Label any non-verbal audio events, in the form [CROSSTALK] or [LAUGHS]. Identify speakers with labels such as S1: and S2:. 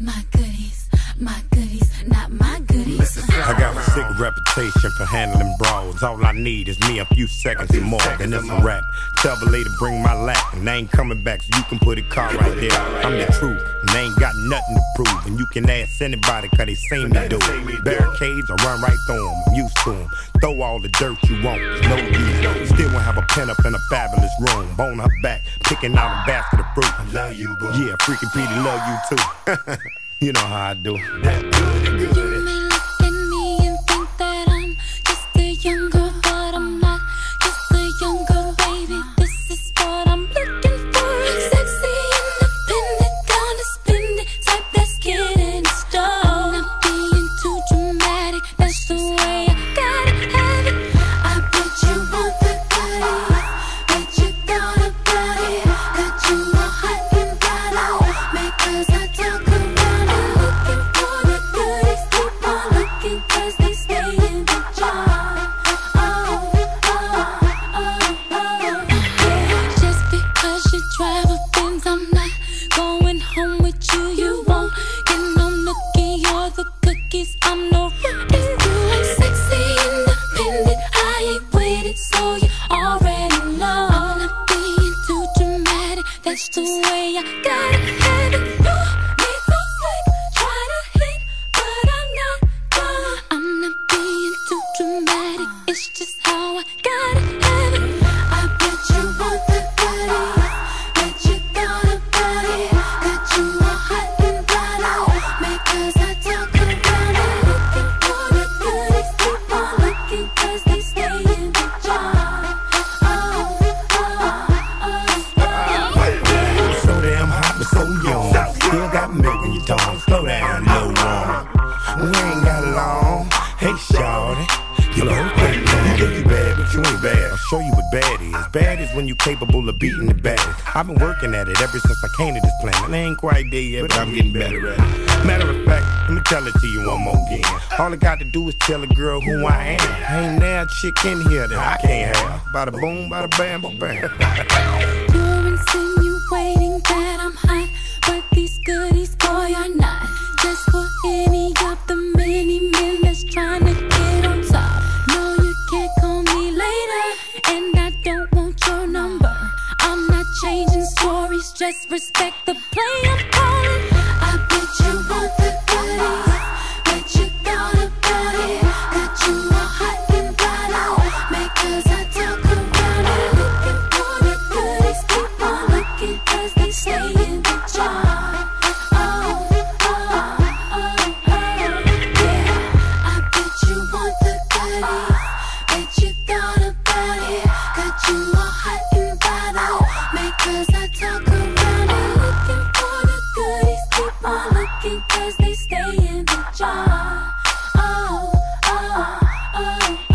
S1: my goodies,
S2: reputation for handling brawls. All I need is me a few seconds or more, then it's a wrap. Tell the lady bring my lap, and I ain't coming back, so you can put a car right there. I'm the truth, and I ain't got nothing to prove. And you can ask anybody, cause they seen me do it. Barricades, I run right through them, I'm used to them. Throw all the dirt you want, no use. Still won't have a pen up in a fabulous room. Bone her back, picking out a basket of fruit. I love you, boo. Yeah, freaking Petey love you too. [LAUGHS] you know how I do.
S1: The way I have it. You need so slick, try to hit, but I'm not. I'm not being too dramatic. It's just how I gotta have
S2: young. Still got milk in your tongue. Slow down, little one. We ain't got long. Hey, shawty. You know, you think you bad, but you ain't bad. I'll show you what bad is. Bad is when you capable of beating the baddest. I've been working at it ever since I came to this planet. I ain't quite there yet, but I'm getting better at it. Matter of fact, let me tell it to you one more again. All I got to do is tell a girl who I am. Ain't now a chick in here that I can't have. Bada boom, bada bam, ba bam. [LAUGHS]
S1: Just respect the play I'm calling. because they stay in the jar. Oh, oh, oh.